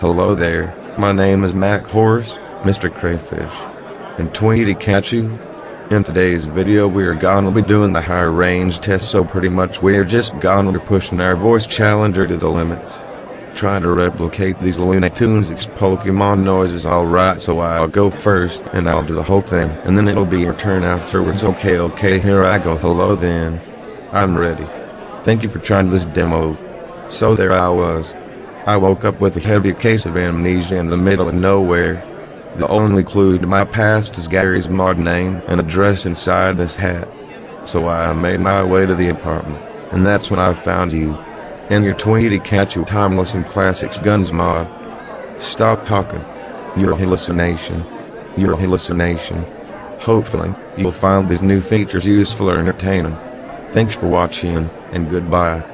Hello there, my name is Mac Horse, Mr. Crayfish, and Tweety catch you. In today's video we are gonna be doing the high range test so pretty much we're just gonna be pushing our voice challenger to the limits. Trying to replicate these Looney Tunes Pokemon noises alright so I'll go first and I'll do the whole thing and then it'll be your turn afterwards okay okay here I go hello then. I'm ready. Thank you for trying this demo. So there I was. I woke up with a heavy case of amnesia in the middle of nowhere. The only clue to my past is Gary's mod name and address inside this hat. So I made my way to the apartment, and that's when I found you. And your Tweety Catch Timeless and Classics Guns mod. Stop talking. You're a hallucination. You're a hallucination. Hopefully, you'll find these new features useful or entertaining. Thanks for watching, and goodbye.